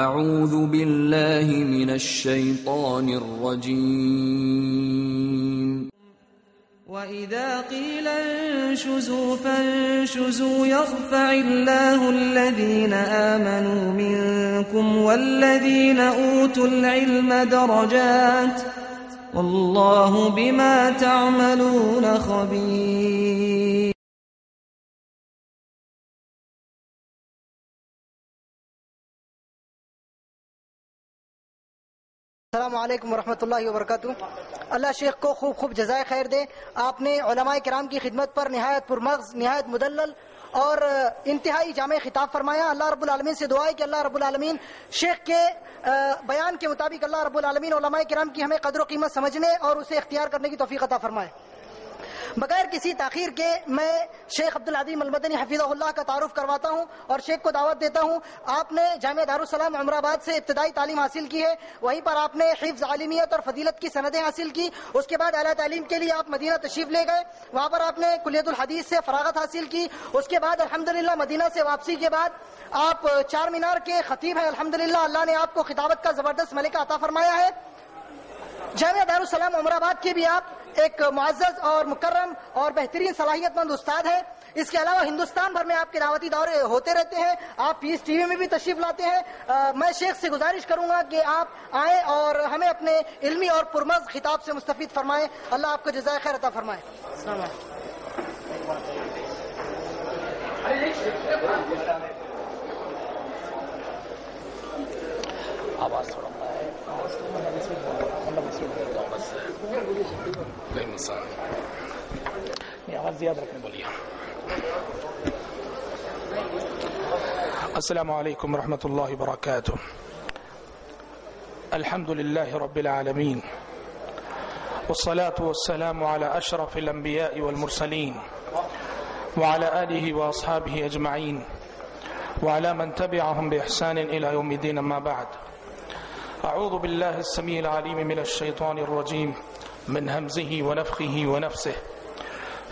اعوذ باللہ من الشیطان الرجیم وَإِذَا قِيلَ انشُزُوا فَانشُزُوا يَرْفَعِ اللَّهُ الَّذِينَ آمَنُوا مِنكُمْ وَالَّذِينَ أُوتُوا الْعِلْمَ دَرَجَاتٍ وَاللَّهُ بِمَا تَعْمَلُونَ خَبِيرٌ السلام علیکم ورحمۃ اللہ وبرکاتہ۔ اللہ شیخ کو خوب خوب جزائے خیر دے۔ آپ نے علماء کرام کی خدمت پر نہایت پرمغز، نہایت مدلل اور انتہائی جامع خطاب فرمایا۔ اللہ رب العالمین سے دعا ہے کہ اللہ رب العالمین شیخ کے بیان کے مطابق اللہ رب العالمین علماء کرام کی ہمیں قدر و قیمت سمجھنے اور اسے اختیار کرنے کی توفیق عطا فرمائے۔ بغیر کسی تاخیر کے میں شیخ عبدالعظیم المدنی حفیظ اللہ کا تعارف کرواتا ہوں اور شیخ کو دعوت دیتا ہوں۔ آپ نے جامعہ دارالسلام عمر آباد سے ابتدائی تعلیم حاصل کی ہے۔ وہیں پر آپ نے حفظ عالمیت اور فضیلت کی سندیں حاصل کی۔ اس کے بعد اعلیٰ تعلیم کے لیے آپ مدینہ تشریف لے گئے۔ وہاں پر آپ نے کلیت الحدیث سے فراغت حاصل کی۔ اس کے بعد الحمدللہ مدینہ سے واپسی کے بعد آپ چار مینار کے خطیب ہیں۔ الحمدللہ اللہ نے آپ کو خطابت کا زبردست ملکہ عطا فرمایا ہے۔ جامعہ دارالسلام عمر آباد کے بھی آپ ایک معزز اور مکرم اور بہترین صلاحیت مند استاد ہیں۔ اس کے علاوہ ہندوستان بھر میں آپ کے دعوتی دورے ہوتے رہتے ہیں۔ آپ پیس ٹی وی میں بھی تشریف لاتے ہیں۔ میں شیخ سے گزارش کروں گا کہ آپ آئیں اور ہمیں اپنے علمی اور پرمز خطاب سے مستفید فرمائیں۔ اللہ آپ کو جزائے خیر عطا فرمائے۔ السلام علیکم۔ آواز زیادہ رکھنے بولیے۔ السلام علیکم ورحمۃ اللہ وبرکاتہ۔ الحمد لله رب العالمين والصلاة والسلام على أشرف الأنبياء والمرسلين وعلى آله وأصحابه أجمعين وعلى من تبعهم بإحسان إلى يوم الدين ما بعد۔ أعوذ بالله السميع العليم من الشيطان الرجيم من همزه ونفخه ونفسه.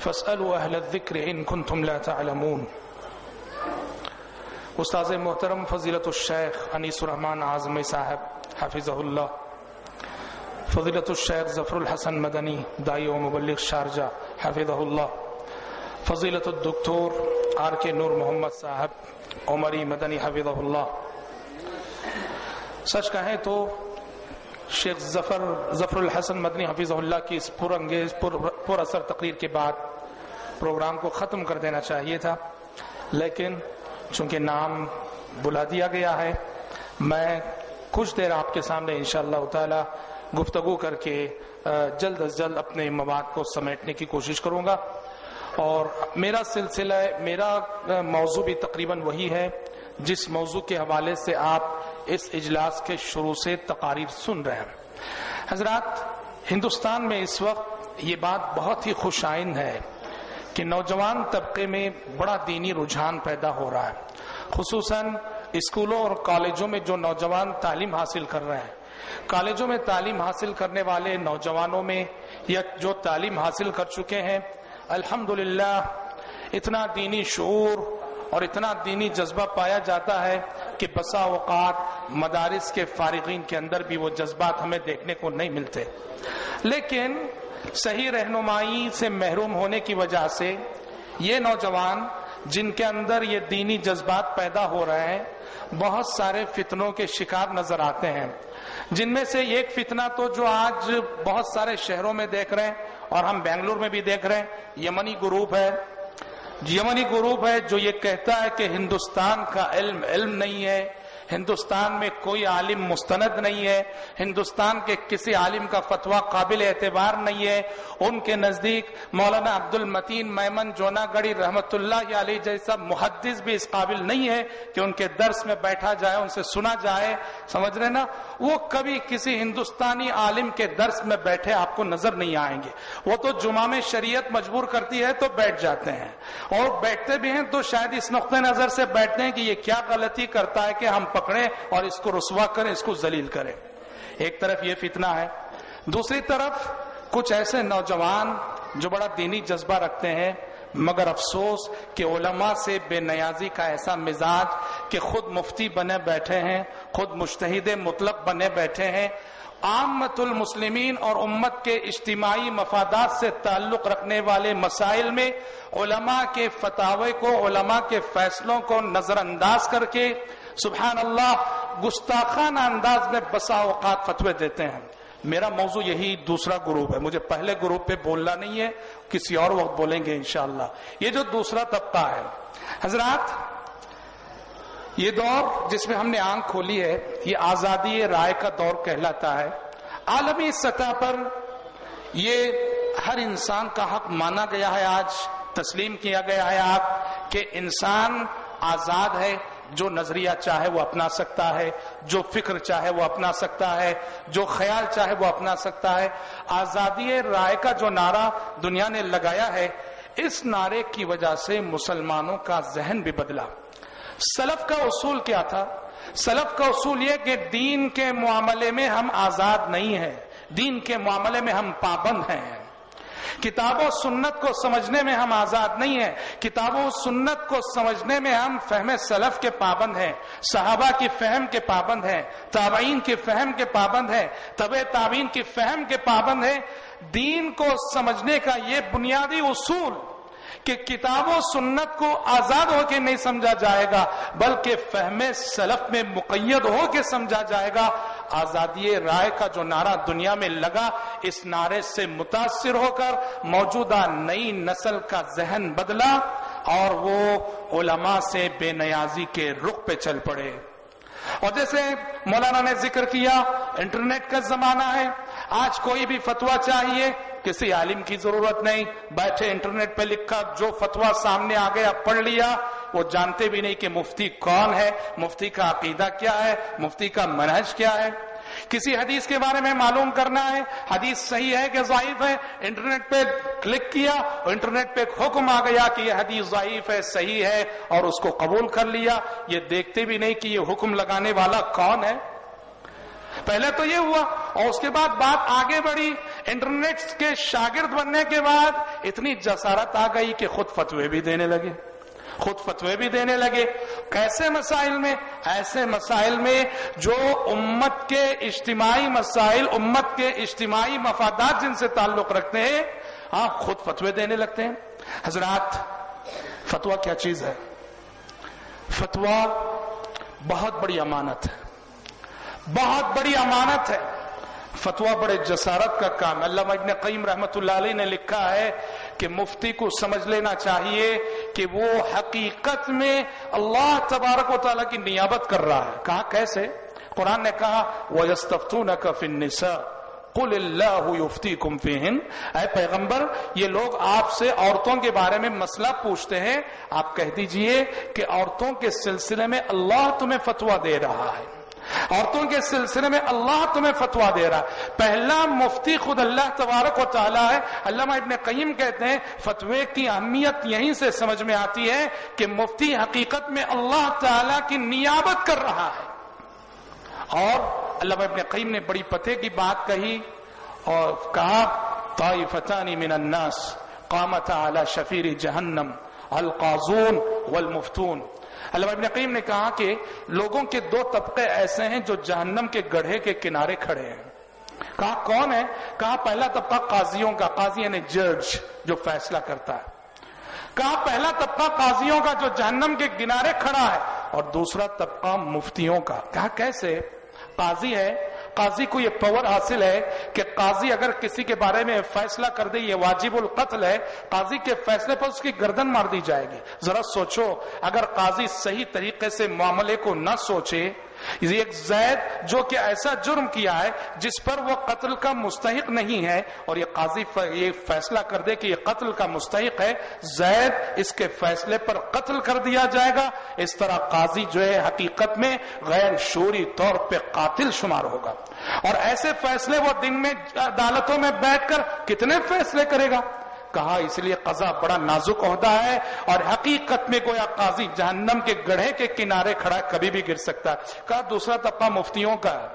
فاسألوا أهل الذكر إن كنتم لا تعلمون. استاذ محترم فضیلت الشیخ انیس الرحمن اعظم صاحب حفظہ اللہ فضیلت الشیخ ظفر الحسن مدنی، دائی و مبلغ شارجہ حفظہ اللہ فضیلت الدکتور آر کے نور محمد صاحب، عمری مدنی حفظہ اللہ سچ کہیں تو شیخ ظفر ظفر الحسن مدنی حفیظ اللہ کی اس پر انگیز پر اثر تقریر کے بعد پروگرام کو ختم کر دینا چاہیے تھا۔ لیکن چونکہ نام بلا دیا گیا ہے، میں کچھ دیر آپ کے سامنے انشاءاللہ تعالی گفتگو کر کے جلد از جلد اپنے مواد کو سمیٹنے کی کوشش کروں گا۔ اور میرا سلسلہ، میرا موضوع بھی تقریباً وہی ہے، جس موضوع کے حوالے سے آپ اس اجلاس کے شروع سے تقاریر سن رہے ہیں۔ حضرات، ہندوستان میں اس وقت یہ بات بہت ہی خوش آئند ہے کہ نوجوان طبقے میں بڑا دینی رجحان پیدا ہو رہا ہے۔ خصوصاً اسکولوں اور کالجوں میں جو نوجوان تعلیم حاصل کر رہے ہیں۔ کالجوں میں تعلیم حاصل کرنے والے نوجوانوں میں یا جو تعلیم حاصل کر چکے ہیں، الحمدللہ، اتنا دینی شعور اور اتنا دینی جذبہ پایا جاتا ہے کہ بسا اوقات مدارس کے فارغین کے اندر بھی وہ جذبات ہمیں دیکھنے کو نہیں ملتے۔ لیکن صحیح رہنمائی سے محروم ہونے کی وجہ سے یہ نوجوان جن کے اندر یہ دینی جذبات پیدا ہو رہے ہیں، بہت سارے فتنوں کے شکار نظر آتے ہیں۔ جن میں سے ایک فتنہ تو جو آج بہت سارے شہروں میں دیکھ رہے ہیں اور ہم بنگلور میں بھی دیکھ رہے ہیں، یمنی گروپ ہے۔ یمنی گروپ ہے جو یہ کہتا ہے کہ ہندوستان کا علم علم نہیں ہے۔ ہندوستان میں کوئی عالم مستند نہیں ہے، ہندوستان کے کسی عالم کا فتویٰ قابل اعتبار نہیں ہے۔ ان کے نزدیک مولانا عبد المتین میمن جونا گڑی رحمت اللہ علی جیسا محدث بھی اس قابل نہیں ہے کہ ان کے درس میں بیٹھا جائے، ان سے سنا جائے۔ سمجھ رہے نا؟ وہ کبھی کسی ہندوستانی عالم کے درس میں بیٹھے آپ کو نظر نہیں آئیں گے۔ وہ تو جمعہ میں شریعت مجبور کرتی ہے تو بیٹھ جاتے ہیں۔ اور بیٹھتے بھی ہیں تو شاید اس نقطۂ نظر سے بیٹھتے ہیں کہ یہ کیا غلطی کرتا ہے کہ ہم پکڑیں اور اس کو رسوا کریں، اس کو ذلیل کریں۔ ایک طرف یہ فتنہ ہے، دوسری طرف کچھ ایسے نوجوان جو بڑا دینی جذبہ رکھتے ہیں، مگر افسوس کہ علماء سے بے نیازی کا ایسا مزاج کہ خود مفتی بنے بیٹھے ہیں، خود مشتحد مطلق بنے بیٹھے ہیں۔ عامت المسلمین اور امت کے اجتماعی مفادات سے تعلق رکھنے والے مسائل میں علماء کے فتوے کو، علماء کے فیصلوں کو نظر انداز کر کے سبحان اللہ گستاخانہ انداز میں بسا اوقات فتوے دیتے ہیں۔ میرا موضوع یہی دوسرا گروپ ہے۔ مجھے پہلے گروپ پہ بولنا نہیں ہے، کسی اور وقت بولیں گے انشاءاللہ۔ یہ جو دوسرا طبقہ ہے، حضرات، یہ دور جس میں ہم نے آنکھ کھولی ہے، یہ آزادی رائے کا دور کہلاتا ہے۔ عالمی سطح پر یہ ہر انسان کا حق مانا گیا ہے۔ آج تسلیم کیا گیا ہے آپ کہ انسان آزاد ہے جو نظریہ چاہے وہ اپنا سکتا ہے، جو فکر چاہے وہ اپنا سکتا ہے، جو خیال چاہے وہ اپنا سکتا ہے۔ آزادی رائے کا جو نعرہ دنیا نے لگایا ہے، اس نعرے کی وجہ سے مسلمانوں کا ذہن بھی بدلا۔ سلف کا اصول کیا تھا؟ سلف کا اصول یہ کہ دین کے معاملے میں ہم آزاد نہیں ہیں۔ دین کے معاملے میں ہم پابند ہیں۔ کتاب و سنت کو سمجھنے میں ہم آزاد نہیں ہیں۔ کتاب و سنت کو سمجھنے میں ہم فہم سلف کے پابند ہیں۔ صحابہ کی فہم کے پابند ہیں۔ تابعین کی فہم کے پابند ہیں۔ طب تابعین کی فہم کے پابند ہیں۔ دین کو سمجھنے کا یہ بنیادی اصول کہ کتاب و سنت کو آزاد ہو کے نہیں سمجھا جائے گا، بلکہ فہم سلف میں مقید ہو کے سمجھا جائے گا۔ آزادی رائے کا جو نعرہ دنیا میں لگا، اس نعرے سے متاثر ہو کر موجودہ نئی نسل کا ذہن بدلا اور وہ علماء سے بے نیازی کے رخ پہ چل پڑے۔ اور جیسے مولانا نے ذکر کیا، انٹرنیٹ کا زمانہ ہے، آج کوئی بھی فتوا چاہیے، کسی عالم کی ضرورت نہیں، بیٹھے انٹرنیٹ پہ لکھا، جو فتوا سامنے آ گیا، پڑھ لیا وہ جانتے بھی نہیں کہ مفتی کون ہے، مفتی کا عقیدہ کیا ہے، مفتی کا منہج کیا ہے۔ کسی حدیث کے بارے میں معلوم کرنا ہے، حدیث صحیح ہے کہ ضعیف ہے، انٹرنیٹ پہ کلک کیا اور انٹرنیٹ پہ حکم آ گیا کہ یہ حدیث ضعیف ہے، صحیح ہے اور اس کو قبول کر لیا۔ یہ دیکھتے بھی نہیں کہ یہ حکم لگانے والا کون ہے۔ پہلے تو یہ ہوا اور اس کے بعد بات آگے بڑھی۔ انٹرنیٹ کے شاگرد بننے کے بعد اتنی جسارت آ گئی کہ خود فتوے بھی دینے لگے۔ خود فتوے بھی دینے لگے۔ کیسے مسائل میں؟ ایسے مسائل میں جو امت کے اجتماعی مسائل، امت کے اجتماعی مفادات جن سے تعلق رکھتے ہیں ہاں خود فتوے دینے لگتے ہیں۔ حضرات فتوا کیا چیز ہے؟ فتوا بہت بڑی امانت ہے۔ بہت بڑی امانت ہے۔ فتوا بڑے جسارت کا کام اللہ ابن قیم رحمت اللہ علیہ نے لکھا ہے کہ مفتی کو سمجھ لینا چاہیے کہ وہ حقیقت میں اللہ تبارک و تعالیٰ کی نیابت کر رہا ہے۔ کہا کیسے؟ قرآن نے کہا، وَيَسْتَفْتُونَكَ فِي النِّسَاءِ قل اللہ یفتی کم فیہن اے پیغمبر، یہ لوگ آپ سے عورتوں کے بارے میں مسئلہ پوچھتے ہیں۔ آپ کہہ دیجیے کہ عورتوں کے سلسلے میں اللہ تمہیں فتوا دے رہا ہے۔ عورتوں کے سلسلے میں اللہ تمہیں فتوا دے رہا پہلا مفتی خود اللہ تبارک و تعالیٰ ہے۔ علامہ ابن قیم کہتے ہیں، فتوے کی اہمیت یہیں سے سمجھ میں آتی ہے کہ مفتی حقیقت میں اللہ تعالیٰ کی نیابت کر رہا ہے۔ اور علامہ ابن قیم نے بڑی پتے کی بات کہی اور کہا طائفتان من الناس قامت على شفیر جہنم القازون والمفتون۔ علامہ ابن قیم نے کہا کہ لوگوں کے دو طبقے ایسے ہیں جو جہنم کے گڑھے کے کنارے کھڑے ہیں۔ کہا کون ہے؟ کہا پہلا طبقہ قاضیوں کا، قاضی یعنی جج، جو فیصلہ کرتا ہے۔ کہا پہلا طبقہ قاضیوں کا جو جہنم کے کنارے کھڑا ہے اور دوسرا طبقہ مفتیوں کا۔ کہا کیسے؟ قاضی ہے قاضی کو یہ پاور حاصل ہے کہ قاضی اگر کسی کے بارے میں فیصلہ کر دے، یہ واجب القتل ہے، قاضی کے فیصلے پر اس کی گردن مار دی جائے گی۔ ذرا سوچو، اگر قاضی صحیح طریقے سے معاملے کو نہ سوچے ایک زید جو کہ ایسا جرم کیا ہے جس پر وہ قتل کا مستحق نہیں ہے اور یہ قاضی یہ فیصلہ کر دے کہ یہ قتل کا مستحق ہے۔ زید اس کے فیصلے پر قتل کر دیا جائے گا۔ اس طرح قاضی جو ہے حقیقت میں غیر شوری طور پہ قاتل شمار ہوگا۔ اور ایسے فیصلے وہ دن میں عدالتوں میں بیٹھ کر کتنے فیصلے کرے گا؟ کہا اس لیے قضا بڑا نازک عہدہ ہے اور حقیقت میں گویا قاضی جہنم کے گڑھے کے کنارے کھڑا کبھی بھی گر سکتا ہے۔ کہا دوسرا طبقہ مفتیوں کا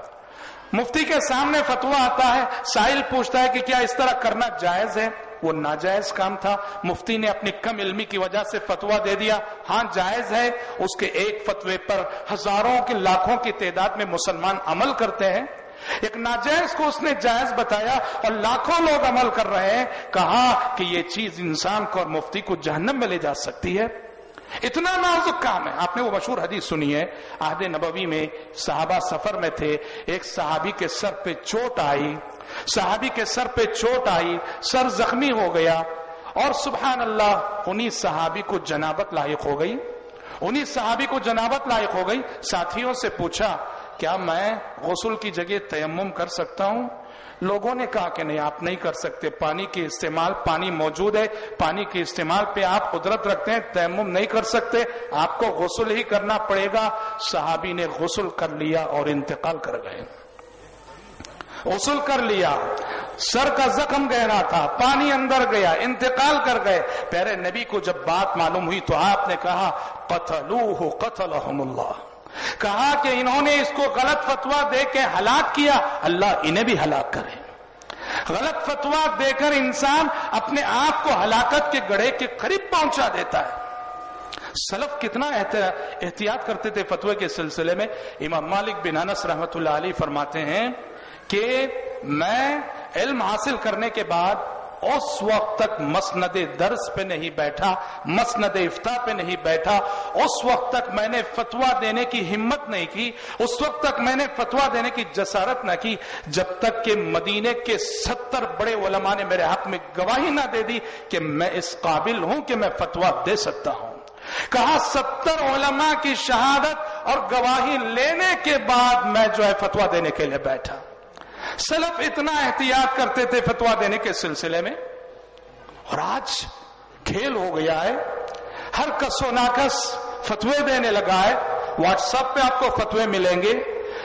مفتی کے سامنے فتوا آتا ہے، سائل پوچھتا ہے کہ کیا اس طرح کرنا جائز ہے؟ وہ ناجائز کام تھا۔ مفتی نے اپنی کم علمی کی وجہ سے فتوا دے دیا۔ ہاں جائز ہے۔ اس کے ایک فتوے پر ہزاروں کے لاکھوں کی تعداد میں مسلمان عمل کرتے ہیں۔ ایک ناجائز کو اس نے جائز بتایا اور لاکھوں لوگ عمل کر رہے ہیں، کہا کہ یہ چیز انسان کو اور مفتی کو جہنم میں لے جا سکتی ہے۔ اتنا نازک کام ہے۔ آپ نے وہ مشہور حدیث سنی ہے۔ عہد نبوی میں صحابہ سفر میں تھے۔ ایک صحابی کے سر پہ چوٹ آئی۔ صحابی کے سر پہ چوٹ آئی، سر زخمی ہو گیا اور سبحان اللہ، انہی صحابی کو جنابت لائق ہو گئی۔ انہی صحابی کو جنابت لائق ہو گئی۔ ساتھیوں سے پوچھا کیا میں غسل کی جگہ تیمم کر سکتا ہوں؟ لوگوں نے کہا کہ نہیں، آپ نہیں کر سکتے۔ پانی کے استعمال، پانی موجود ہے۔ پانی کے استعمال پہ آپ قدرت رکھتے ہیں، تیمم نہیں کر سکتے۔ آپ کو غسل ہی کرنا پڑے گا۔ صحابی نے غسل کر لیا اور انتقال کر گئے۔ غسل کر لیا۔ سر کا زخم گہرا تھا، پانی اندر گیا، انتقال کر گئے۔ پیرے نبی کو جب بات معلوم ہوئی تو آپ نے کہا قتلوہ قتلہم اللہ۔ کہا کہ انہوں نے اس کو غلط فتوا دے کے ہلاک کیا، اللہ انہیں بھی ہلاک کرے۔ غلط فتوا دے کر انسان اپنے آپ کو ہلاکت کے گڑھے کے قریب پہنچا دیتا ہے۔ سلف کتنا احتیاط کرتے تھے فتوے کے سلسلے میں۔ امام مالک بن انس رحمت اللہ علی فرماتے ہیں کہ میں علم حاصل کرنے کے بعد اس وقت تک مسند درس پہ نہیں بیٹھا، مسند افتا پہ نہیں بیٹھا۔ اس وقت تک میں نے فتوا دینے کی ہمت نہیں کی، اس وقت تک میں نے فتوا دینے کی جسارت نہ کی۔ جب تک کہ مدینے کے ستر بڑے علماء نے میرے حق میں گواہی نہ دے دی کہ میں اس قابل ہوں کہ میں فتوا دے سکتا ہوں۔ کہا، ستر علماء کی شہادت اور گواہی لینے کے بعد میں جو ہے فتوا دینے کے لیے بیٹھا۔ سلف اتنا احتیاط کرتے تھے فتوا دینے کے سلسلے میں۔ اور آج کھیل ہو گیا ہے۔ ہر کس و ناکس فتوے دینے لگا ہے۔ واٹس ایپ پہ آپ کو فتوے ملیں گے۔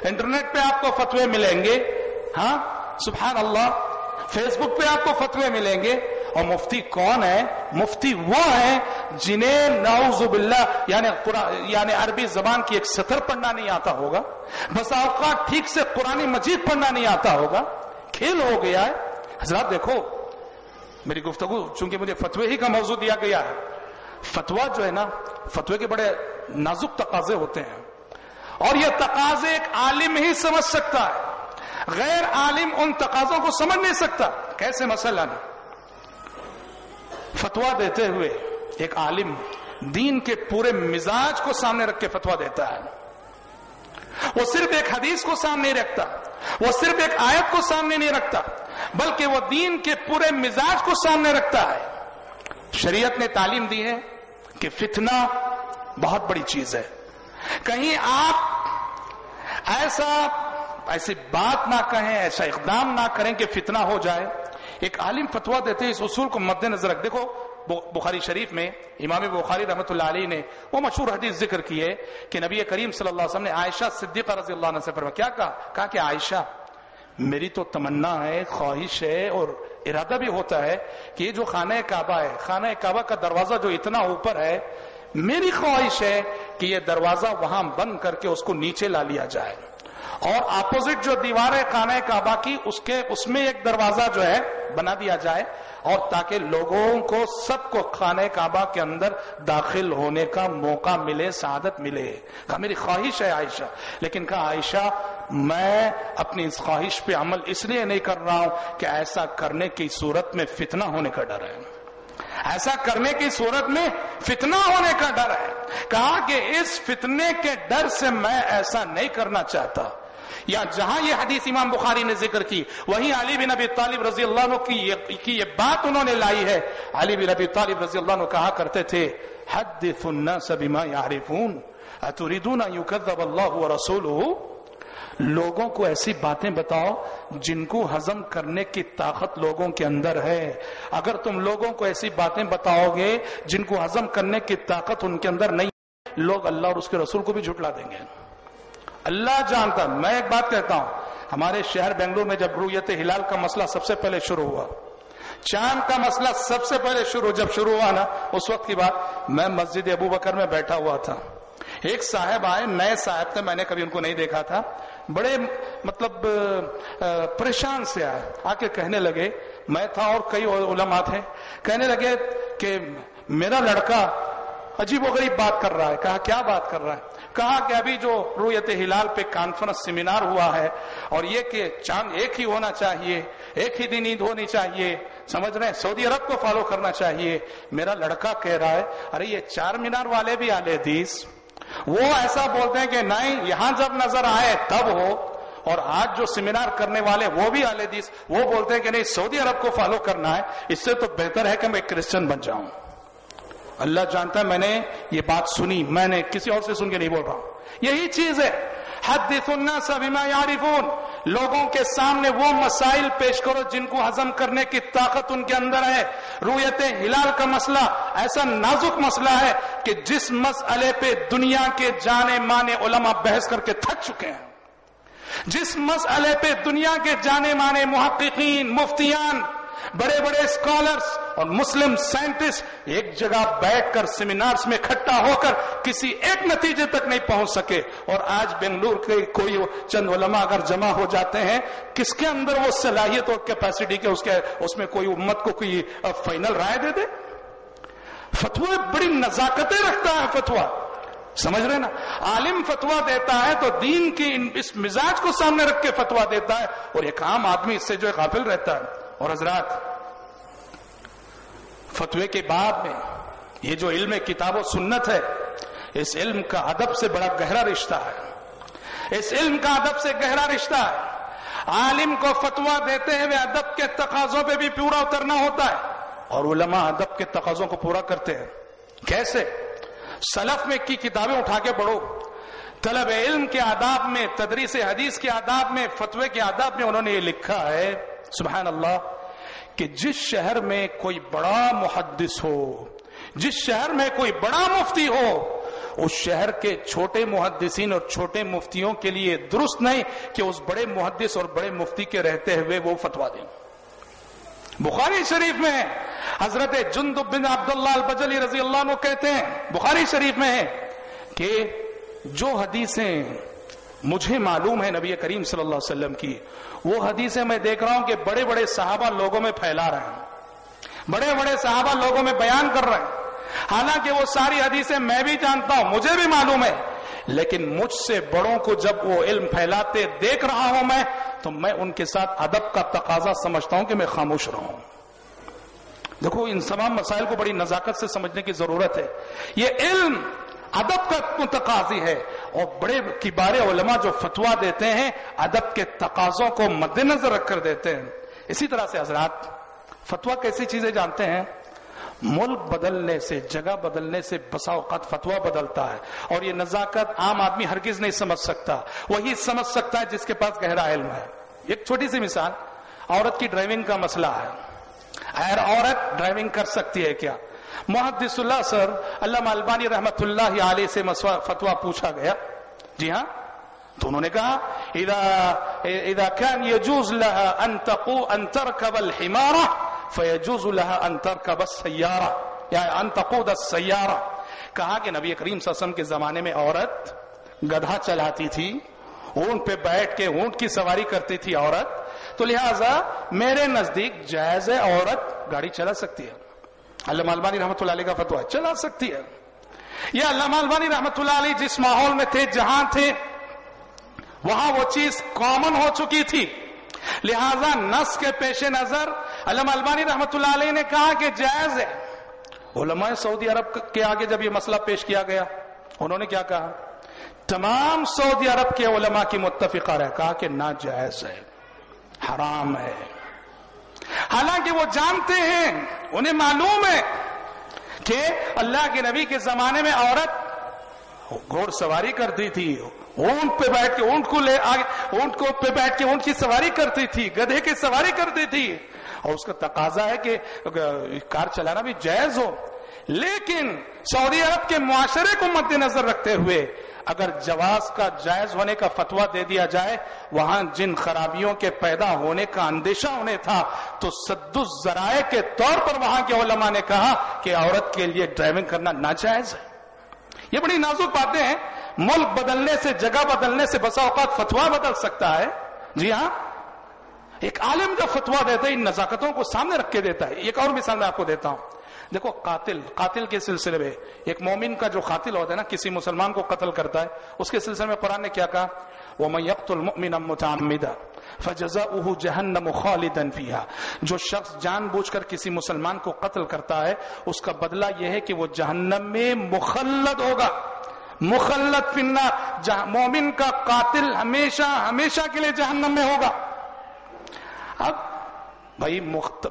انٹرنیٹ پہ آپ کو فتوے ملیں گے۔ ہاں؟ سبحان اللہ۔ فیس بک پہ آپ کو فتوے ملیں گے۔ اور مفتی کون ہے؟ مفتی وہ ہے جنہیں نعوذ باللہ یعنی یعنی عربی زبان کی ایک سطر پڑھنا نہیں آتا ہوگا، بس اوقات ٹھیک سے قرآن مجید پڑھنا نہیں آتا ہوگا۔ کھیل ہو گیا ہے۔ حضرات دیکھو، میری گفتگو، چونکہ مجھے فتوے ہی کا موضوع دیا گیا ہے۔ فتوا جو ہے نا فتوے کے بڑے نازک تقاضے ہوتے ہیں۔ اور یہ تقاضے ایک عالم ہی سمجھ سکتا ہے۔ غیر عالم ان تقاضوں کو سمجھ نہیں سکتا۔ کیسے مسئلہ نہیں فتوا دیتے ہوئے ایک عالم دین کے پورے مزاج کو سامنے رکھ کے فتوا دیتا ہے۔ وہ صرف ایک حدیث کو سامنے نہیں رکھتا، وہ صرف ایک آیت کو سامنے نہیں رکھتا، بلکہ وہ دین کے پورے مزاج کو سامنے رکھتا ہے۔ شریعت نے تعلیم دی ہے کہ فتنہ بہت بڑی چیز ہے۔ کہیں آپ ایسا، ایسی بات نہ کہیں، ایسا اقدام نہ کریں کہ فتنہ ہو جائے۔ ایک عالم فتوا دیتے اس اصول کو مد نظر رکھ۔ دیکھو بخاری شریف میں امام بخاری رحمت اللہ علی نے وہ مشہور حدیث ذکر کی ہے کہ نبی کریم صلی اللہ علیہ وسلم نے عائشہ صدیقہ رضی اللہ عنہ سے فرما کیا کہا؟ کہا کہ عائشہ، میری تو تمنا ہے، خواہش ہے اور ارادہ بھی ہوتا ہے کہ یہ جو خانہ کعبہ ہے، خانہ کعبہ کا دروازہ جو اتنا اوپر ہے، میری خواہش ہے کہ یہ دروازہ وہاں بند کر کے اس کو نیچے لا لیا جائے۔ اور اپوزٹ جو دیوار ہے خانہ کعبہ کی، اس کے، اس میں ایک دروازہ جو ہے، بنا دیا جائے اور تاکہ لوگوں کو، سب کو خانہ کعبہ کے اندر داخل ہونے کا موقع ملے، سعادت ملے۔ کہا، میری خواہش ہے عائشہ، لیکن کہا، عائشہ، میں اپنی اس خواہش پہ عمل اس لیے نہیں کر رہا ہوں کہ ایسا کرنے کی صورت میں فتنہ ہونے کا ڈر ہے۔ ایسا کرنے کی صورت میں فتنہ ہونے کا ڈر ہے۔ کہا کہ اس فتنے کے ڈر سے میں ایسا نہیں کرنا چاہتا۔ یا جہاں یہ حدیث امام بخاری نے ذکر کی وہیں علی بن ابی طالب رضی اللہ عنہ کی یہ, کی یہ بات انہوں نے لائی ہے۔ علی بن ابی طالب رضی اللہ عنہ کہا کرتے تھے حدث الناس بما يعرفون اتريدون ان يكذب الله ورسوله؟ لوگوں کو ایسی باتیں بتاؤ جن کو ہضم کرنے کی طاقت لوگوں کے اندر ہے۔ اگر تم لوگوں کو ایسی باتیں بتاؤ گے جن کو ہضم کرنے کی طاقت ان کے اندر نہیں لوگ اللہ اور اس کے رسول کو بھی جھٹلا دیں گے۔ اللہ جانتا، میں ایک بات کہتا ہوں، ہمارے شہر بنگلور میں جب رویت ہلال کا مسئلہ سب سے پہلے شروع ہوا، چاند کا مسئلہ سب سے پہلے شروع، جب شروع ہوا نا، اس وقت کی بات، میں مسجد ابو بکر میں بیٹھا ہوا تھا۔ ایک صاحب آئے، نئے صاحب تھے، میں نے کبھی ان کو نہیں دیکھا تھا۔ بڑے مطلب پریشان سے آئے آ کے کہنے لگے، میں تھا اور کئی علماء تھے، کہنے لگے کہ میرا لڑکا عجیب و غریب بات کر رہا ہے، کہا کیا بات کر رہا ہے؟ کہا کہ ابھی جو رویت ہلال پہ کانفرنس سیمینار ہوا ہے، اور یہ کہ چاند ایک ہی ہونا چاہیے، ایک ہی دن عید ہونی چاہیے، سمجھ رہے ہیں؟ سعودی عرب کو فالو کرنا چاہیے۔ میرا لڑکا کہہ رہا ہے، ارے یہ چار مینار والے بھی آلے دیس وہ ایسا بولتے ہیں کہ نہیں، یہاں جب نظر آئے تب ہو۔ اور آج جو سیمینار کرنے والے وہ بھی آلیدیس وہ بولتے ہیں کہ نہیں، سعودی عرب کو فالو کرنا ہے، اس سے تو بہتر ہے کہ میں کرسچن بن جاؤں۔ اللہ جانتا ہے، میں نے یہ بات سنی، میں نے کسی اور سے سن کے نہیں بول رہا ہوں۔ یہی چیز ہے۔ حدث الناس بما يعرفون لوگوں کے سامنے وہ مسائل پیش کرو جن کو ہضم کرنے کی طاقت ان کے اندر ہے۔ رویت ہلال کا مسئلہ ایسا نازک مسئلہ ہے کہ جس مسئلے پہ دنیا کے جانے مانے علماء بحث کر کے تھک چکے ہیں۔ جس مسئلے پہ دنیا کے جانے مانے محققین، مفتیان بڑے بڑے اسکالرس اور مسلم سائنٹسٹ ایک جگہ بیٹھ کر سیمینارز میں کھٹا ہو کر کسی ایک نتیجے تک نہیں پہنچ سکے۔ اور آج بنگلور کے کوئی چند علماء اگر جمع ہو جاتے ہیں، کس کے اندر وہ صلاحیت اور کیپیسٹی کے اس کے، اس میں کوئی امت کو کوئی فائنل رائے دے دے؟ فتوا بڑی نزاکتیں رکھتا ہے فتوا سمجھ رہے نا؟ عالم فتوا دیتا ہے تو دین کی اس مزاج کو سامنے رکھ کے فتوا دیتا ہے۔ اور ایک عام آدمی اس سے جو غافل رہتا ہے۔ اور حضرات، فتوے کے بعد میں یہ جو علم کتاب و سنت ہے، اس علم کا ادب سے بڑا گہرا رشتہ ہے۔ اس علم کا ادب سے گہرا رشتہ ہے۔ عالم کو فتوا دیتے ہوئے ادب کے تقاضوں پہ بھی پورا اترنا ہوتا ہے۔ اور علماء ادب کے تقاضوں کو پورا کرتے ہیں۔ کیسے؟ سلف میں کی کتابیں اٹھا کے پڑھو۔ طلب علم کے آداب میں، تدریس حدیث کے آداب میں، فتوے کے آداب میں انہوں نے یہ لکھا ہے سبحان اللہ کہ جس شہر میں کوئی بڑا محدث ہو، جس شہر میں کوئی بڑا مفتی ہو، اس شہر کے چھوٹے محدثین اور چھوٹے مفتیوں کے لیے درست نہیں کہ اس بڑے محدث اور بڑے مفتی کے رہتے ہوئے وہ فتوا دیں۔ بخاری شریف میں حضرت جند بن عبداللہ البجلی رضی اللہ عنہ کہتے ہیں، بخاری شریف میں ہے کہ جو حدیثیں مجھے معلوم ہے نبی کریم صلی اللہ علیہ وسلم کی وہ حدیثیں میں دیکھ رہا ہوں کہ بڑے بڑے صحابہ لوگوں میں پھیلا رہے ہیں۔ بڑے بڑے صحابہ لوگوں میں بیان کر رہے ہیں۔ حالانکہ وہ ساری حدیثیں میں بھی جانتا ہوں، مجھے بھی معلوم ہے۔ لیکن مجھ سے بڑوں کو جب وہ علم پھیلاتے دیکھ رہا ہوں میں، تو میں ان کے ساتھ ادب کا تقاضا سمجھتا ہوں کہ میں خاموش رہوں دیکھو، ان تمام مسائل کو بڑی نزاکت سے سمجھنے کی ضرورت ہے۔ یہ علم ادب کا تقاضی ہے اور بڑے کبار علماء جو فتوا دیتے ہیں، ادب کے تقاضوں کو مد نظر رکھ کر دیتے ہیں۔ اسی طرح سے حضرات فتوا کیسی چیزیں جانتے ہیں؟ ملک بدلنے سے، جگہ بدلنے سے بسا اوقات فتوا بدلتا ہے اور یہ نزاکت عام آدمی ہرگز نہیں سمجھ سکتا۔ وہی سمجھ سکتا ہے جس کے پاس گہرا علم ہے۔ ایک چھوٹی سی مثال، عورت کی ڈرائیونگ کا مسئلہ ہے۔ عورت، ڈرائیونگ کر سکتی ہے کیا؟ محدث اللہ سر، علامہ البانی رحمت اللہ علیہ سے فتوا پوچھا گیا۔ جی ہاں؟ تو انہوں نے کہا، اذا اذا كان يجوز لها ان تقو ان تركب الحمارة، فيجوز لها ان تركب السيارة. یا ان تقود السيارة۔ کہا کہ نبی کریم صلی اللہ علیہ وسلم کے زمانے میں عورت گدھا چلاتی تھی، اونٹ پہ بیٹھ کے اونٹ کی سواری کرتی تھی عورت۔ تو لہٰذا میرے نزدیک جائز ہے عورت گاڑی چلا سکتی ہے۔ علامہ البانی رحمت اللہ علیہ کا فتوا چلا سکتی ہے۔ یہ علامہ البانی رحمت اللہ علیہ جس ماحول میں تھے، جہاں تھے، وہاں وہ چیز کامن ہو چکی تھی۔ لہذا نس کے پیش نظر علامہ البانی رحمت اللہ علیہ نے کہا کہ جائز ہے۔ علماء سعودی عرب کے آگے جب یہ مسئلہ پیش کیا گیا، انہوں نے کیا کہا؟ تمام سعودی عرب کے علماء کی متفقہ رہ کہا کہ ناجائز ہے، حرام ہے۔ حالانکہ وہ جانتے ہیں، انہیں معلوم ہے کہ اللہ کے نبی کے زمانے میں عورت گھوڑ سواری کرتی تھی، اونٹ پہ بیٹھ کے اونٹ کو لے اونٹ کو پہ بیٹھ کے اونٹ کی سواری کرتی تھی، گدھے کی سواری کرتی تھی۔ اور اس کا تقاضا ہے کہ کار چلانا بھی جائز ہو، لیکن سعودی عرب کے معاشرے کو مد نظر رکھتے ہوئے اگر جواز کا جائز ہونے کا فتوا دے دیا جائے، وہاں جن خرابیوں کے پیدا ہونے کا اندیشہ انہیں تھا، تو سد الذرائع کے طور پر وہاں کے علماء نے کہا کہ عورت کے لیے ڈرائیونگ کرنا ناجائز ہے۔ یہ بڑی نازک باتیں ہیں۔ ملک بدلنے سے، جگہ بدلنے سے بسا اوقات فتوا بدل سکتا ہے۔ جی ہاں ایک عالم جو فتوا دیتا ہے، ان نزاکتوں کو سامنے رکھ کے دیتا ہے۔ ایک اور مثال میں آپ کو دیتا ہوں۔ دیکھو، قاتل قاتل کے سلسلے میں ایک مومن کا جو قاتل ہوتا ہے نا، کسی مسلمان کو قتل کرتا ہے، اس کے سلسلے میں قرآن نے کیا کہا؟ وہ میں یقت المن متعمدہ جہنم خالدا جو شخص جان بوجھ کر کسی مسلمان کو قتل کرتا ہے، اس کا بدلہ یہ ہے کہ وہ جہنم میں مخلد ہوگا۔ مخلد فنار جہ، مومن کا قاتل ہمیشہ ہمیشہ کے لیے جہنم میں ہوگا۔ اب بھائی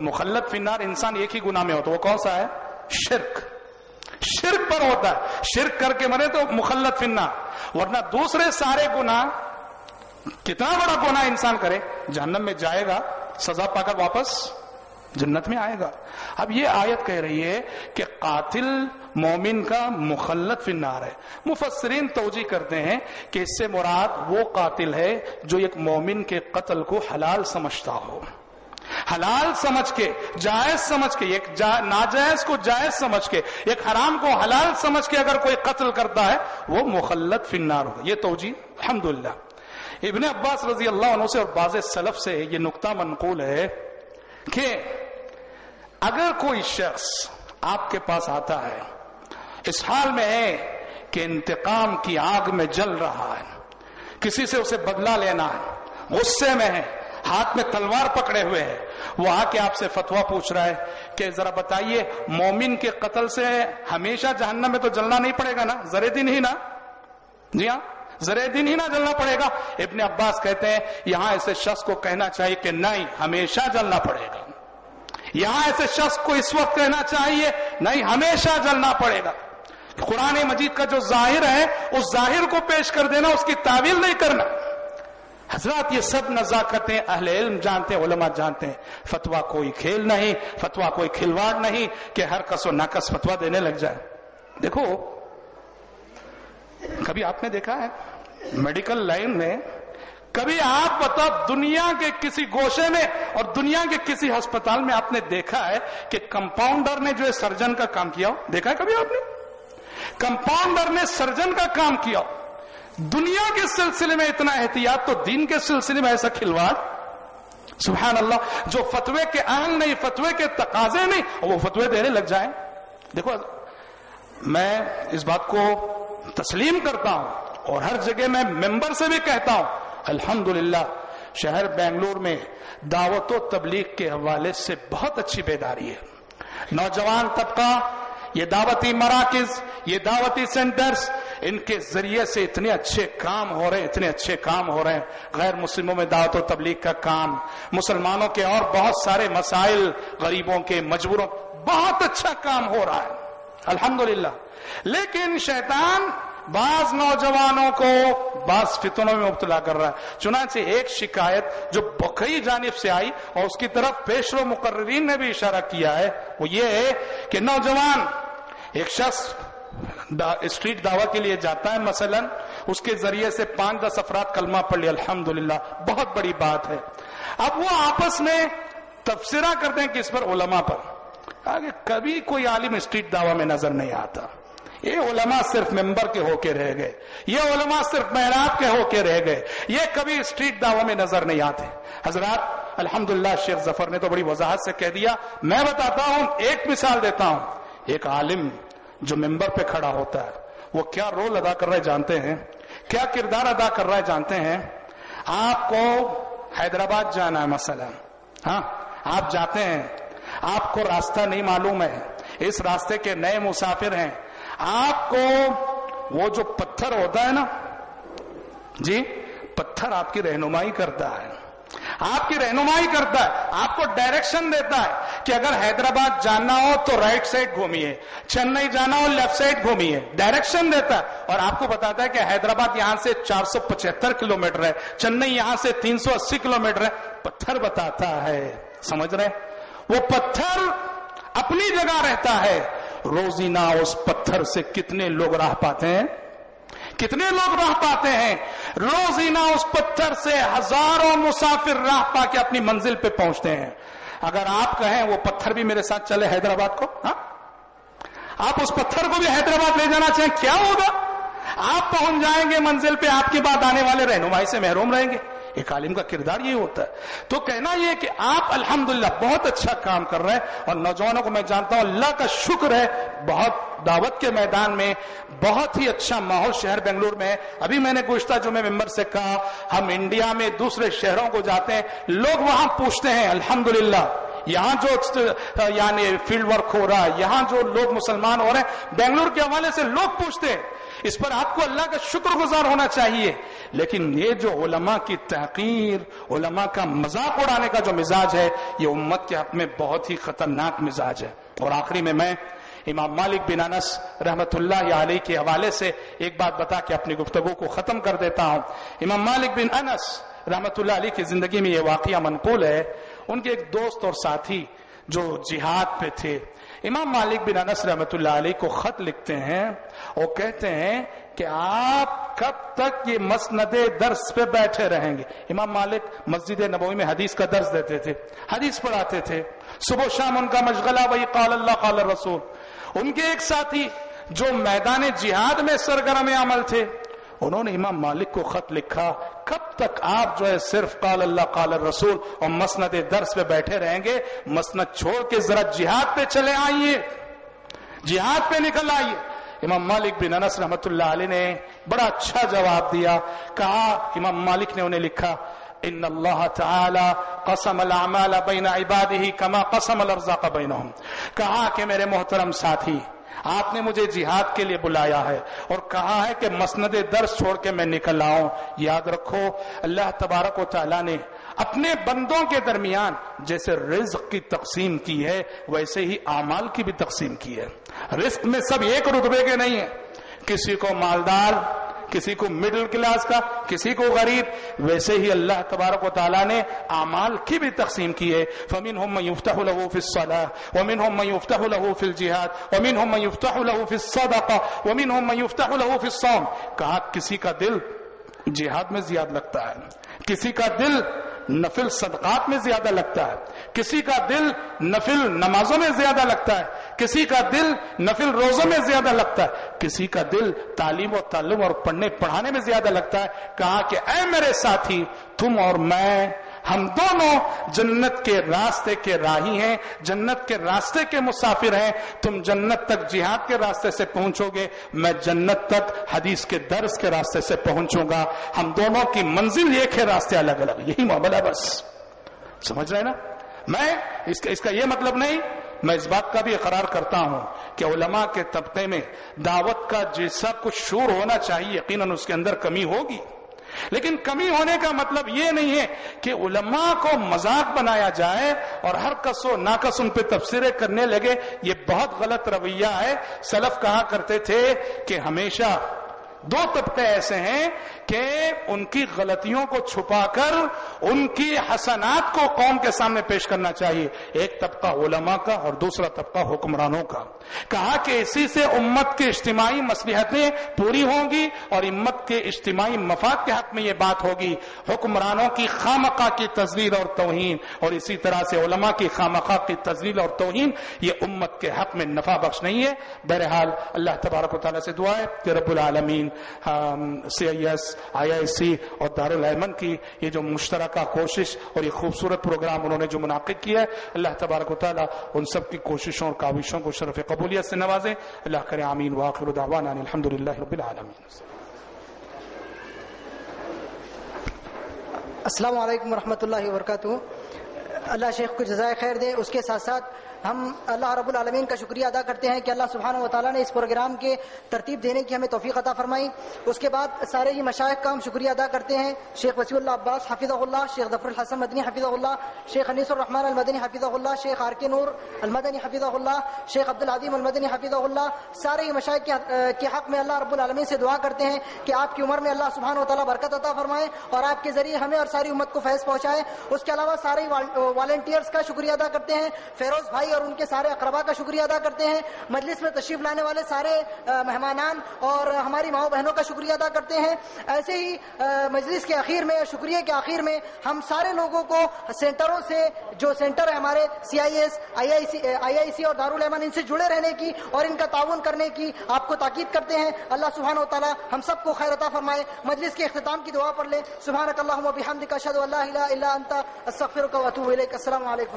مخلد فنار انسان ایک ہی گناہ میں ہوتا وہ کون سا ہے؟ شرک۔ شرک پر ہوتا ہے۔ شرک کر کے مرے تو مخلد فنار ورنہ دوسرے سارے گناہ، کتنا بڑا گناہ انسان کرے، جہنم میں جائے گا، سزا پا کر واپس جنت میں آئے گا۔ اب یہ آیت کہہ رہی ہے کہ قاتل مومن کا مخلت فنار ہے۔ مفسرین توجہ کرتے ہیں کہ اس سے مراد وہ قاتل ہے جو ایک مومن کے قتل کو حلال سمجھتا ہو۔ حلال سمجھ کے، جائز سمجھ کے، ایک جا، ناجائز کو جائز سمجھ کے، ایک حرام کو حلال سمجھ کے اگر کوئی قتل کرتا ہے، وہ مخلت فنار ہوگا۔ یہ توجہ الحمدللہ۔ ابن عباس رضی اللہ عنہ سے اور باز سلف سے یہ نقطہ منقول ہے کہ اگر کوئی شخص آپ کے پاس آتا ہے، اس حال میں ہے کہ انتقام کی آگ میں جل رہا ہے، کسی سے اسے بدلہ لینا ہے، غصے میں ہے ہاتھ میں تلوار پکڑے ہوئے ہے وہ آ کے آپ سے فتوا پوچھ رہا ہے کہ ذرا بتائیے، مومن کے قتل سے ہمیشہ جہنم میں تو جلنا نہیں پڑے گا نا؟ زرے دن ہی نا؟ جی ہاں زرے دن ہی نہ جلنا پڑے گا؟ ابن عباس کہتے ہیں، یہاں ایسے شخص کو کہنا چاہیے کہ نہیں، ہمیشہ جلنا پڑے گا۔ یہاں ایسے شخص کو اس وقت کہنا چاہیے، نہیں، ہمیشہ جلنا پڑے گا۔ قرآن مجید کا جو ظاہر ہے، اس ظاہر کو پیش کر دینا، اس کی تعویل نہیں کرنا۔ حضرات یہ سب نزاکتیں اہل علم جانتے ہیں، علماء جانتے ہیں۔ فتوا کوئی کھیل نہیں فتوا کوئی کھلواڑ نہیں کہ ہر کس و ناکس فتوا دینے لگ جائے۔ دیکھو، کبھی آپ نے دیکھا ہے؟ میڈیکل لائن میں کبھی آپ بتاؤ دنیا کے کسی گوشے میں اور دنیا کے کسی ہسپتال میں آپ نے دیکھا ہے کہ کمپاؤنڈر نے جو ہے سرجن کا کام کیا ہو؟ دیکھا ہے کبھی آپ نے؟ کمپاؤنڈر نے سرجن کا کام کیا ہو؟ دنیا کے سلسلے میں اتنا احتیاط تو دین کے سلسلے میں ایسا کھلواڑ؟ سبحان اللہ، جو فتوے کے اہل نہیں، فتوے کے تقاضے نہیں، وہ فتوے دینے لگ جائیں۔ دیکھو، میں اس بات کو تسلیم کرتا ہوں اور ہر جگہ میں ممبر سے بھی کہتا ہوں، الحمدللہ، شہر بنگلور میں دعوت و تبلیغ کے حوالے سے بہت اچھی بیداری ہے۔ نوجوان طبقہ، یہ دعوتی مراکز، یہ دعوتی سینٹرز ان کے ذریعے سے اتنے اچھے کام ہو رہے ہیں، اتنے اچھے کام ہو رہے ہیں۔ غیر مسلموں میں دعوت و تبلیغ کا کام، مسلمانوں کے اور بہت سارے مسائل، غریبوں کے، مجبوروں، بہت اچھا کام ہو رہا ہے۔ الحمدللہ۔ لیکن شیطان بعض نوجوانوں کو بعض فتنوں میں مبتلا کر رہا ہے۔ چنانچہ ایک شکایت جو بکئی جانب سے آئی اور اس کی طرف پیشرو مقررین نے بھی اشارہ کیا ہے، وہ یہ ہے کہ نوجوان، ایک شخص اسٹریٹ دعوی کے لیے جاتا ہے مثلا اس کے ذریعے سے پانچ دس افراد کلمہ پڑھ لیا، الحمدللہ، بہت بڑی بات ہے۔ اب وہ آپس میں تبصرہ کرتے ہیں کس پر؟ علماء پر۔ آگے کبھی کوئی عالم اسٹریٹ دعوی میں نظر نہیں آتا۔ یہ علماء صرف ممبر کے ہو کے رہ گئے۔ یہ علماء صرف محراب کے ہو کے رہ گئے۔ یہ کبھی اسٹریٹ دعوی میں نظر نہیں آتے۔ حضرات، الحمدللہ، شیخ ظفر نے تو بڑی وضاحت سے کہہ دیا۔ میں بتاتا ہوں، ایک مثال دیتا ہوں۔ ایک عالم جو ممبر پہ کھڑا ہوتا ہے، وہ کیا رول ادا کر رہے جانتے ہیں؟ کیا کردار ادا کر رہے جانتے ہیں؟ آپ کو حیدرآباد جانا ہے مثلا ہاں؟ آپ جاتے ہیں، آپ کو راستہ نہیں معلوم ہے، اس راستے کے نئے مسافر ہیں۔ آپ کو وہ جو پتھر ہوتا ہے نا جی پتھر آپ کی رہنمائی کرتا ہے۔ آپ کی رہنمائی کرتا ہے، آپ کو ڈائریکشن دیتا ہے کہ اگر حیدرآباد جانا ہو تو رائٹ سائڈ گھومیے، چنئی جانا ہو لیفٹ سائڈ گھومیے۔ ڈائریکشن دیتا ہے اور آپ کو بتاتا ہے کہ حیدرآباد یہاں سے چار سو پچہتر کلو میٹر ہے، چنئی یہاں سے تین سو اسی کلو میٹر ہے۔ پتھر بتاتا ہے، سمجھ رہے وہ پتھر اپنی جگہ رہتا ہے۔ روزینہ اس پتھر سے کتنے لوگ راہ پاتے ہیں؟ کتنے لوگ راہ پاتے ہیں؟ روزینہ اس پتھر سے ہزاروں مسافر راہ پا کے اپنی منزل پہ پہنچتے ہیں۔ اگر آپ کہیں وہ پتھر بھی میرے ساتھ چلے حیدرآباد کو ہاں؟ آپ اس پتھر کو بھی حیدرآباد لے جانا چاہیں، کیا ہوگا؟ آپ پہنچ جائیں گے منزل پہ، آپ کے بعد آنے والے رہنمائی سے محروم رہیں گے۔ ایک عالم کا کردار یہ ہوتا ہے۔ تو کہنا یہ کہ آپ الحمدللہ بہت اچھا کام کر رہے ہیں اور نوجوانوں کو میں جانتا ہوں اللہ کا شکر ہے بہت دعوت کے میدان میں، بہت ہی اچھا ماحول شہر بنگلور میں ہے۔ ابھی میں نے گزشتہ جمعے ممبر سے کہا، ہم انڈیا میں دوسرے شہروں کو جاتے ہیں، لوگ وہاں پوچھتے ہیں الحمدللہ یہاں جو یعنی فیلڈ ورک ہو رہا ہے، یہاں جو لوگ مسلمان ہو رہے ہیں، بنگلور کے حوالے سے لوگ پوچھتے ہیں، اس پر آپ کو اللہ کا شکر گزار ہونا چاہیے۔ لیکن یہ جو علماء کی تحقیر، علماء کا مذاق اڑانے کا جو مزاج ہے، یہ امت کے حق میں بہت ہی خطرناک مزاج ہے۔ اور آخری میں میں امام مالک بن انس رحمت اللہ علیہ کے حوالے سے ایک بات بتا کے اپنی گفتگو کو ختم کر دیتا ہوں۔ امام مالک بن انس رحمت اللہ علیہ کی زندگی میں یہ واقعہ منقول ہے ان کے ایک دوست اور ساتھی جو جہاد پہ تھے۔ امام مالک بن انس رحمت اللہ علیہ کو خط لکھتے ہیں اور کہتے ہیں کہ آپ کب تک یہ مسند درس پہ بیٹھے رہیں گے؟ امام مالک مسجد نبوی میں حدیث کا درس دیتے تھے، حدیث پڑھاتے تھے۔ صبح و شام ان کا مشغلہ وہی قال اللہ، قال رسول ان کے ایک ساتھی جو میدان جہاد میں سرگرم عمل تھے انہوں نے امام مالک کو خط لکھا، کب تک آپ جو ہے صرف قال اللہ، قال رسول اور مسند درس پہ بیٹھے رہیں گے؟ مسند چھوڑ کے ذرا جہاد پہ چلے آئیے۔ جہاد پہ نکل آئیے۔ امام مالک بن انس رحمت اللہ علیہ نے بڑا اچھا جواب دیا۔ کہا، امام مالک نے انہیں لکھا، ان اللہ تعالی قسم الاعمال بین عباده کما قسم الارزاق بینهم کہا کہ میرے محترم ساتھی آپ نے مجھے جہاد کے لیے بلایا ہے اور کہا ہے کہ مسند درس چھوڑ کے میں نکل آؤں۔ یاد رکھو، اللہ تبارک و تعالیٰ نے اپنے بندوں کے درمیان جیسے رزق کی تقسیم کی ہے، ویسے ہی اعمال کی بھی تقسیم کی ہے۔ رزق میں سب ایک رتبے کے نہیں ہیں۔ کسی کو مالدار کسی کو مڈل کلاس کا، کسی کو غریب، ویسے ہی اللہ تبارک و تعالیٰ نے اعمال کی بھی تقسیم کی ہے فمین ہم یفتح له فی الصلاح ومن ہم یفتح له فی الجہاد ومن ہم یفتح له فی الصدقہ ومن ہم یفتح له الصوم۔ کہا، کسی کا دل جہاد میں زیادہ لگتا ہے، کسی کا دل نفل صدقات میں زیادہ لگتا ہے۔ کسی کا دل نفل نمازوں میں زیادہ لگتا ہے۔ کسی کا دل نفل روزوں میں زیادہ لگتا ہے۔ کسی کا دل تعلیم و تعلم اور پڑھنے پڑھانے میں زیادہ لگتا ہے۔ کہا کہ اے میرے ساتھی، تم اور میں ہم دونوں جنت کے راستے کے راہی ہیں، جنت کے راستے کے مسافر ہیں۔ تم جنت تک جہاد کے راستے سے پہنچو گے، میں جنت تک حدیث کے درس کے راستے سے پہنچوں گا۔ ہم دونوں کی منزل ایک ہے راستے الگ الگ، یہی معاملہ بس۔ سمجھ رہے نا؟ میں اس کا اس کا یہ مطلب نہیں، میں اس بات کا بھی اقرار کرتا ہوں کہ علماء کے طبقے میں دعوت کا جیسا کچھ شور ہونا چاہیے، یقیناً اس کے اندر کمی ہوگی۔ لیکن کمی ہونے کا مطلب یہ نہیں ہے کہ علماء کو مذاق بنایا جائے اور ہر کس و ناقص ان پہ تبصرے کرنے لگے۔ یہ بہت غلط رویہ ہے۔ سلف کہا کرتے تھے کہ ہمیشہ دو طبقے ایسے ہیں کہ ان کی غلطیوں کو چھپا کر ان کی حسنات کو قوم کے سامنے پیش کرنا چاہیے۔ ایک طبقہ علماء کا اور دوسرا طبقہ حکمرانوں کا۔ کہا کہ اسی سے امت کی اجتماعی مصلحتیں پوری ہوں گی اور امت کے اجتماعی مفاد کے حق میں یہ بات ہوگی۔ حکمرانوں کی خامقہ کی تزویر اور توہین۔ اور اسی طرح سے علماء کی خامقہ کی تزویر اور توہین، یہ امت کے حق میں نفع بخش نہیں ہے۔ بہرحال اللہ تبارک و تعالیٰ سے دعا ہے کہ رب العالمین سی ایس آئی آئی سی اور دارالعمن کی یہ جو مشترکہ کوشش اور یہ خوبصورت پروگرام انہوں نے جو منعقد کیا ہے، اللہ تبارک و تعالیٰ ان سب کی کوششوں اور کاوشوں کو شرف قبولیت سے نوازے۔ اللہ کرے آمین۔ واخر دعوانا الحمد للہ رب العالمین۔ السلام علیکم ورحمۃ اللہ وبرکاتہ۔ اللہ شیخ کو جزائے خیر دے۔ اس کے ساتھ ساتھ ہم اللہ رب العالمین کا شکریہ ادا کرتے ہیں کہ اللہ سبحانہ و تعالیٰ نے اس پروگرام کے ترتیب دینے کی ہمیں توفیق عطا فرمائی۔ اس کے بعد سارے ہی مشائق کا ہم شکریہ ادا کرتے ہیں۔ شیخ وسیع اللہ عباس حفیظ اللہ، شیخ ظفر الحسن مدنی حفیظ اللہ، شیخ انیس الرحمن المدنی حفیظ اللہ، شیخ آر کے نور المدنی حفیظ اللہ، شیخ عبد العظیم المدنی حفیظ اللہ۔ سارے ہی مشائق کے حق میں اللہ رب العالمین سے دعا کرتے ہیں کہ آپ کی عمر میں اللہ سبحانہ و تعالیٰ برکت عطا فرمائے اور آپ کے ذریعے ہمیں اور ساری امت کو فیض پہنچائے۔ اس کے علاوہ سارے والنٹیئرس کا شکریہ ادا کرتے ہیں۔ فیروز بھائی بھائی اور ان کے سارے اقربا کا شکریہ ادا کرتے ہیں۔ مجلس میں تشریف لانے والے سارے مہمانان اور ہماری ماؤں بہنوں کا شکریہ ادا کرتے ہیں۔ ایسے ہی مجلس کے اخیر میں، شکریہ کے آخر میں ہم سارے لوگوں کو سینٹروں سے، جو سینٹر ہے ہمارے سی آئی ایس، آئی آئی سی آئی آئی سی اور دارالعمان ان سے جڑے رہنے کی اور ان کا تعاون کرنے کی آپ کو تاکید کرتے ہیں۔ اللہ سبحانہ و تعالیٰ ہم سب کو خیر عطا فرمائے۔ مجلس کے اختتام کی دعا پڑھ لیں۔ سبحانک اللہم و بحمدک، اشہد ان الہ الا انت، استغفرک و اتوب الیک۔ السلام علیکم۔